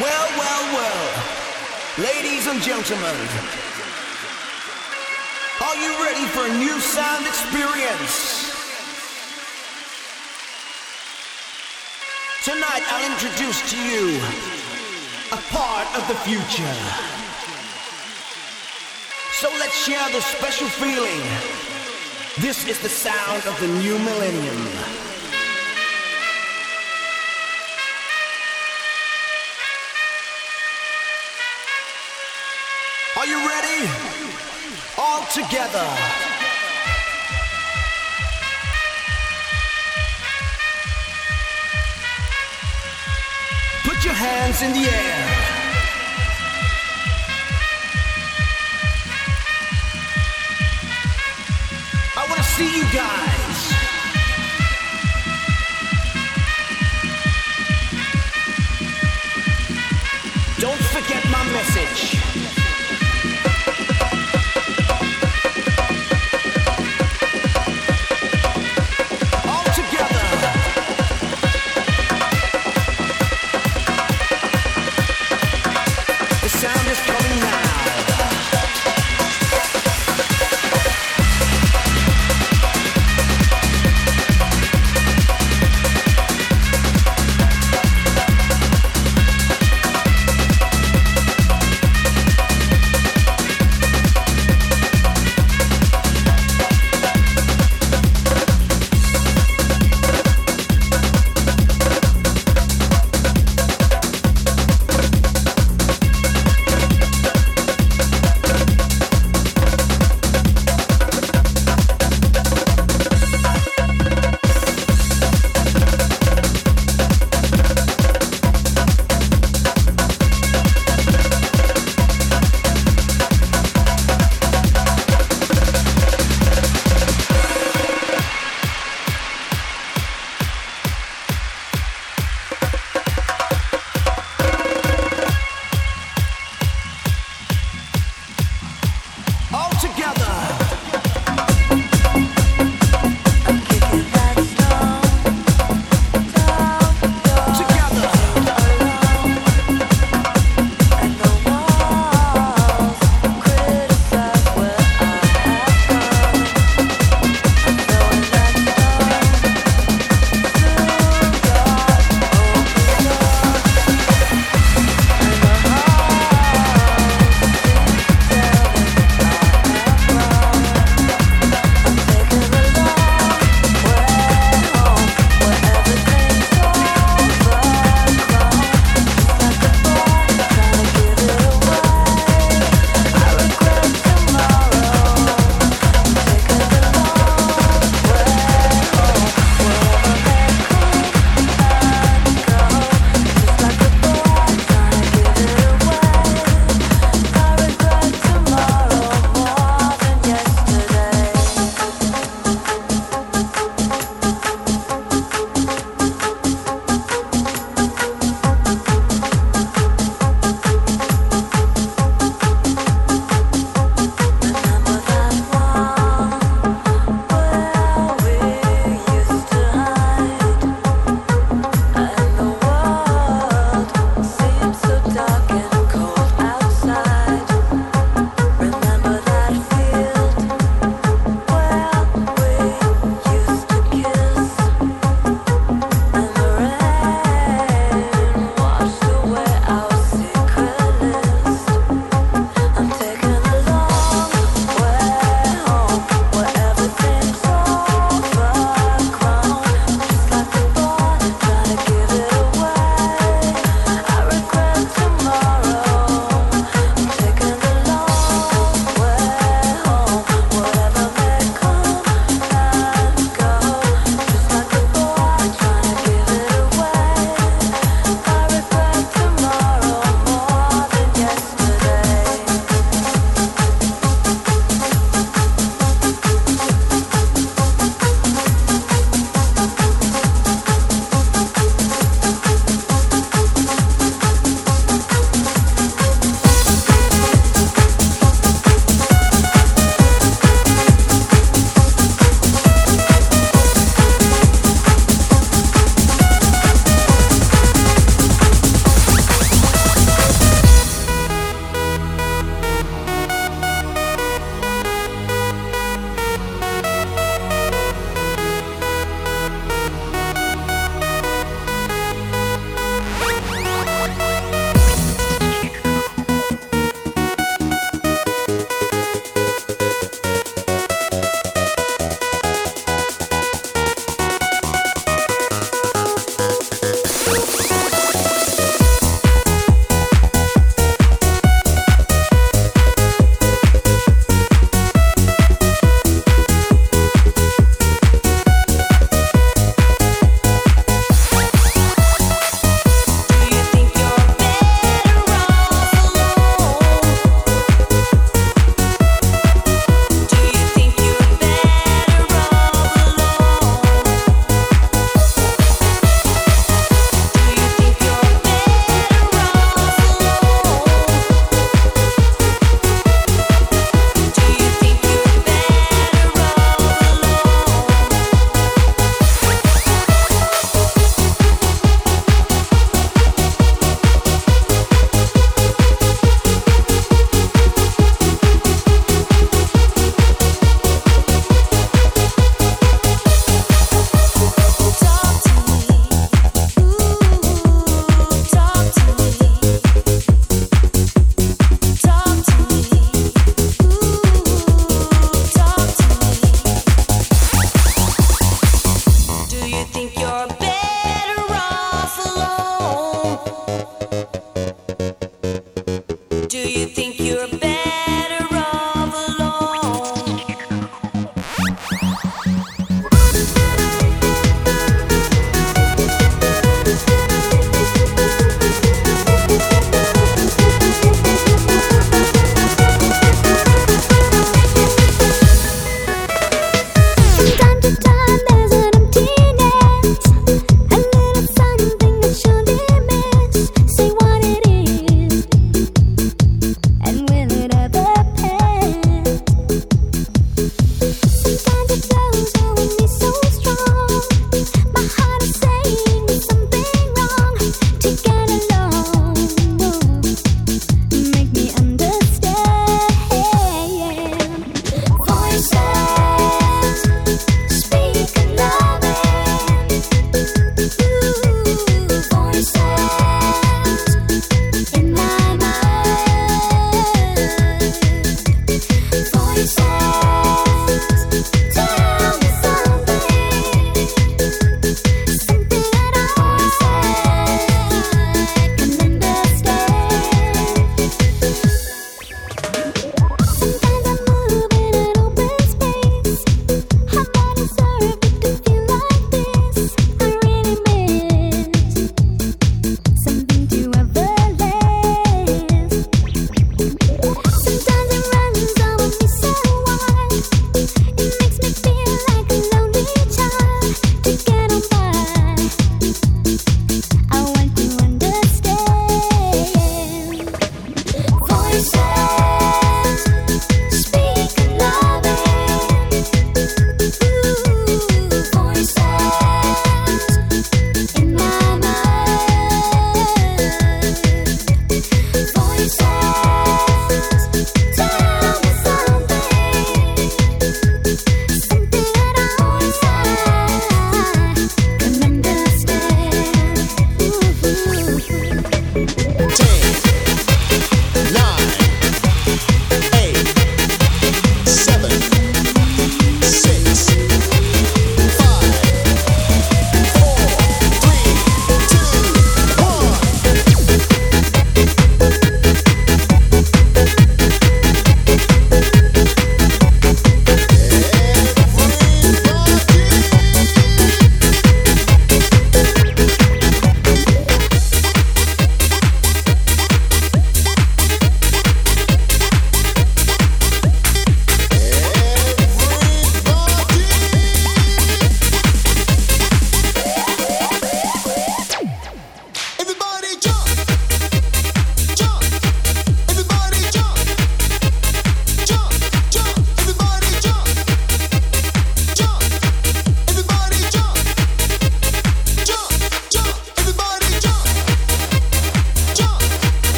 Well, well, well. Ladies and gentlemen, are you ready for a new sound experience? Tonight I'll introduce to you a part of the future. So let's share the special feeling. This is the sound of the new millennium. Are you ready? All together. Put your hands in the air. I want to see you guys. Don't forget my message.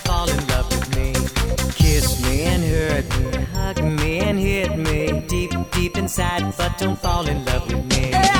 fall in love with me. Kiss me and hurt me, hug me and hit me deep, deep inside, but don't fall in love with me.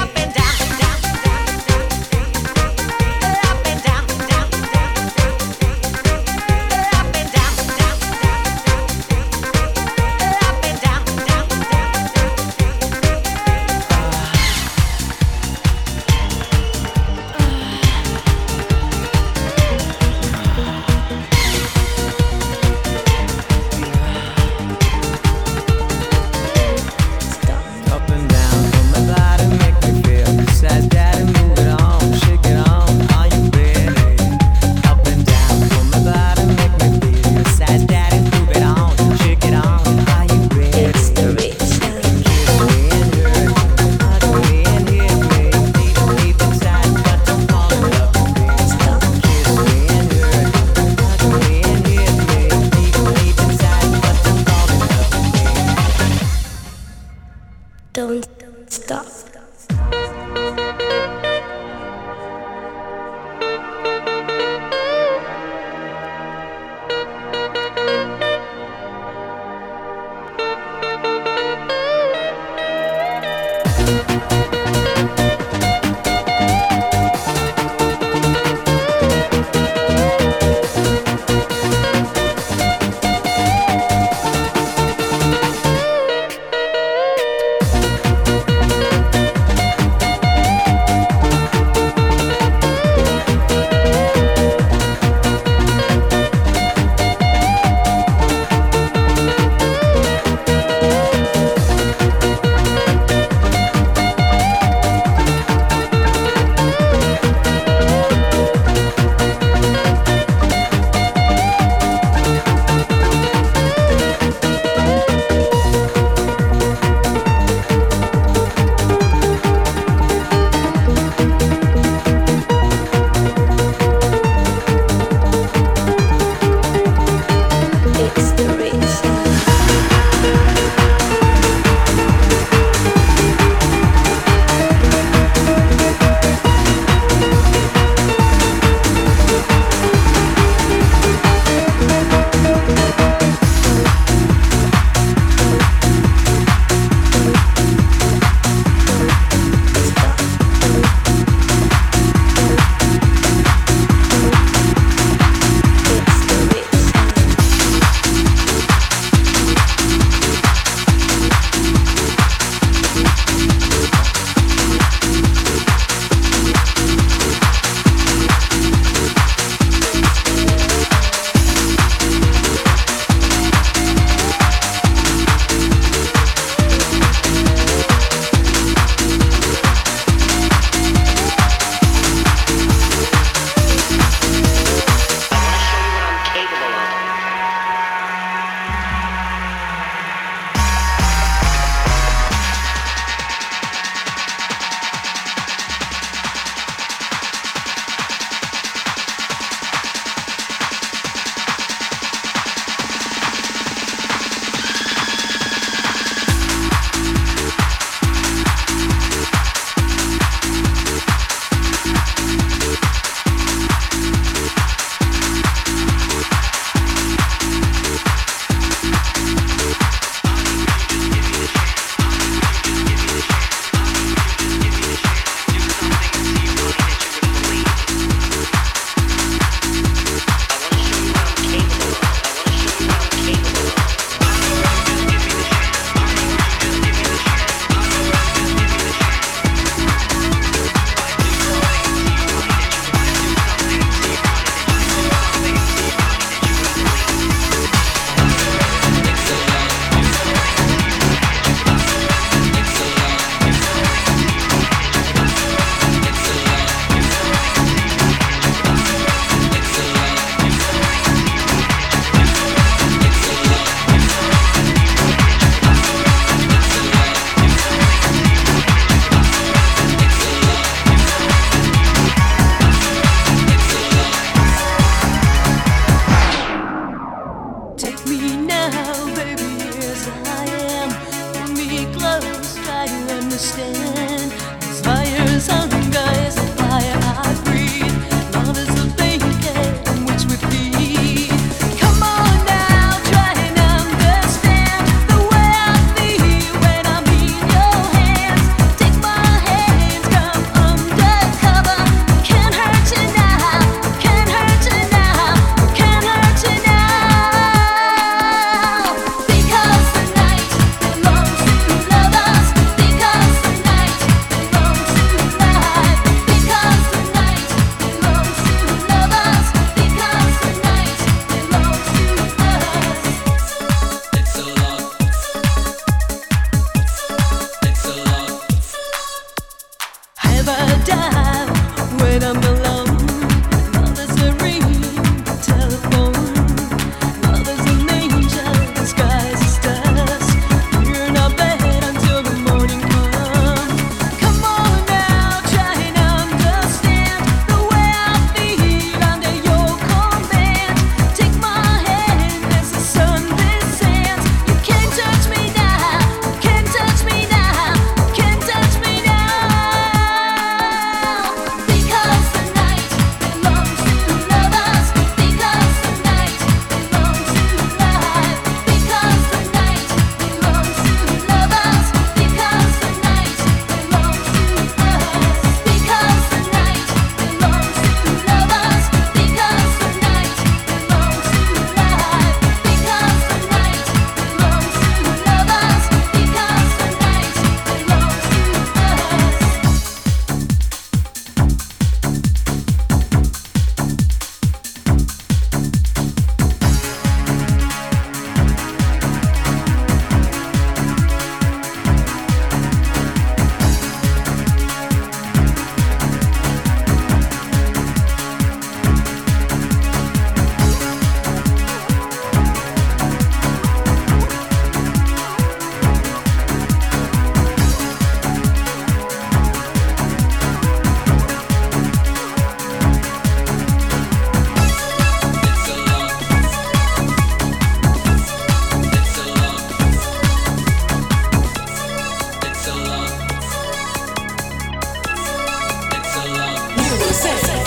do.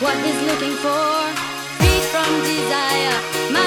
what he's looking for, free from desire. My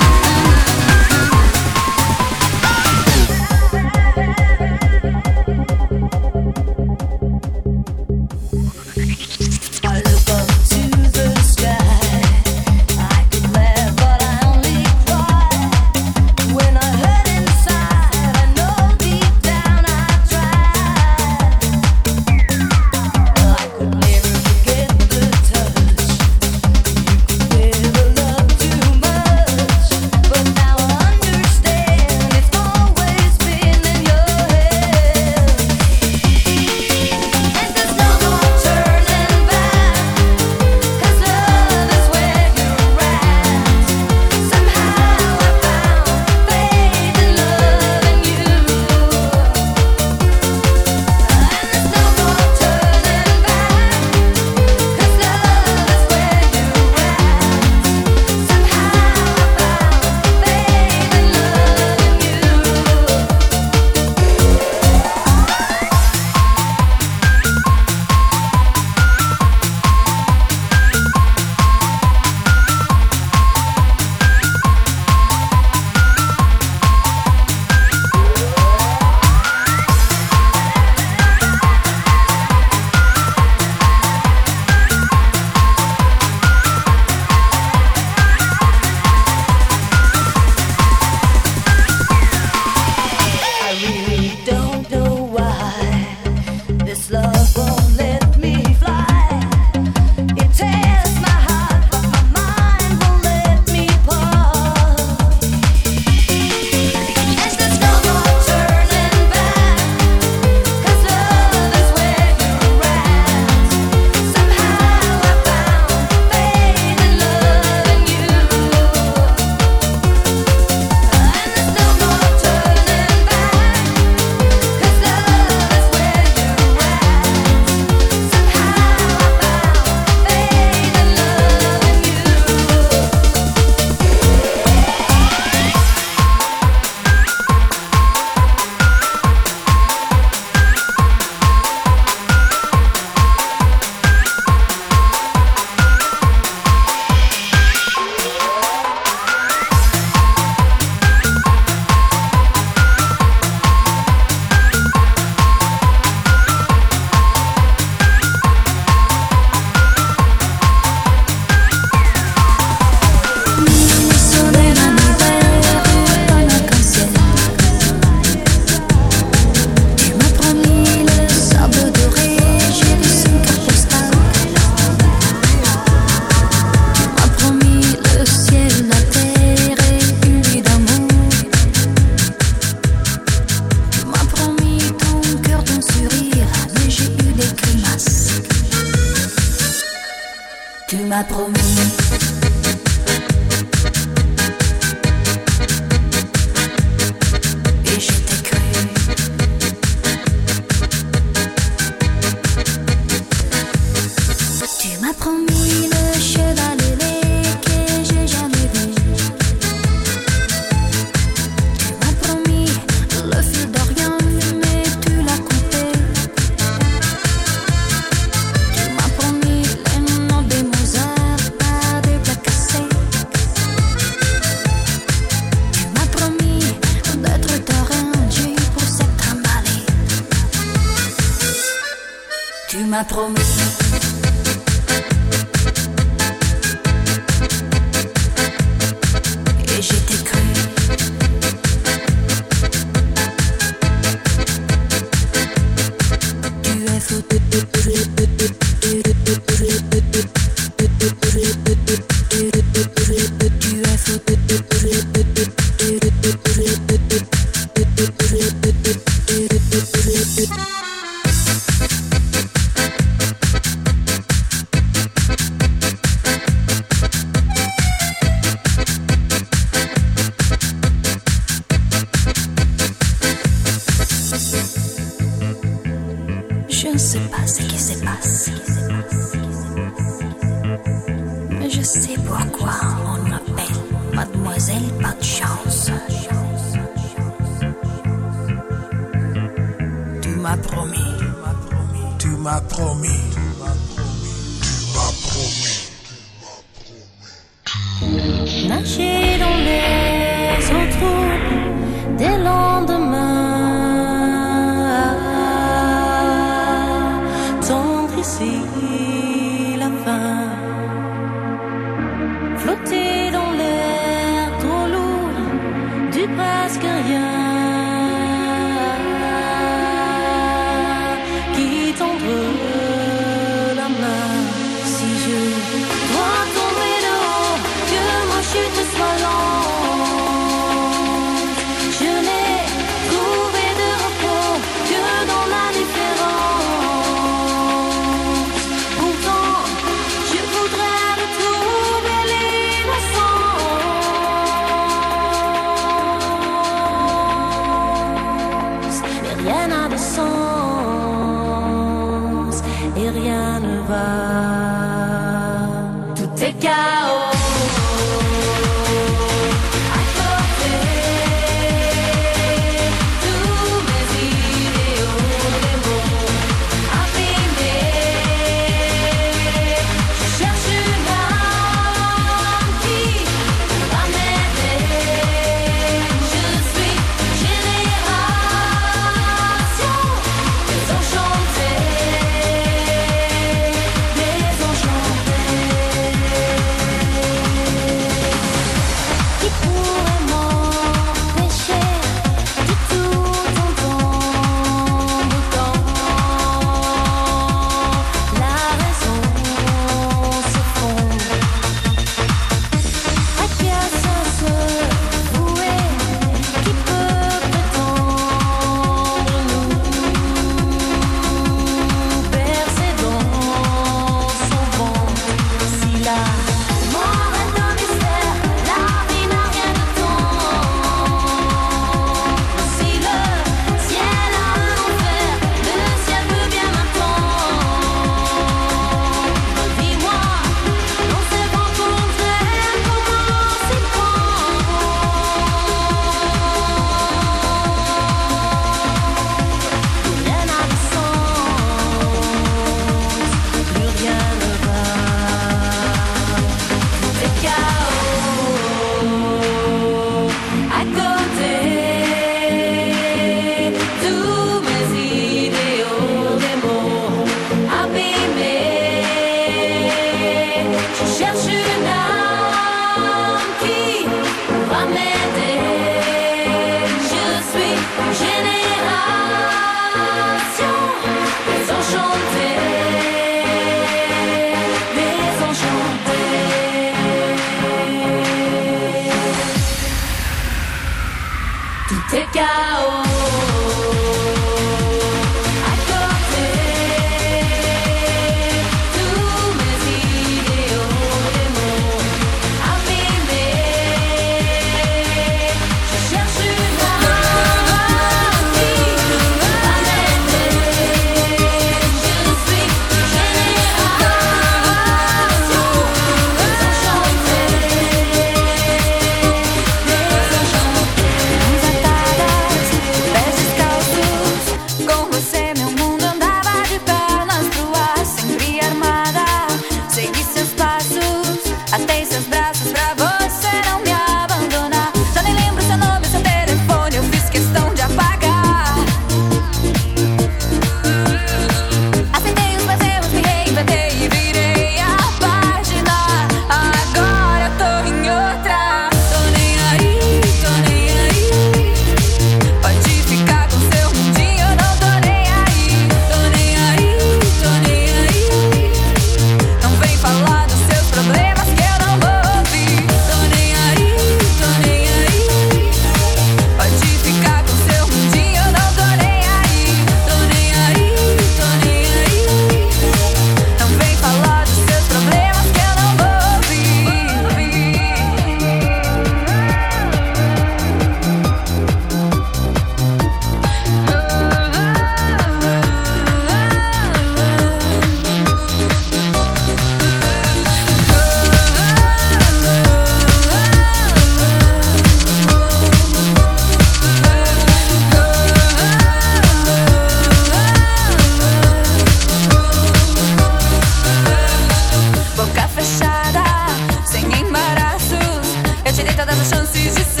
cada das chances de ser.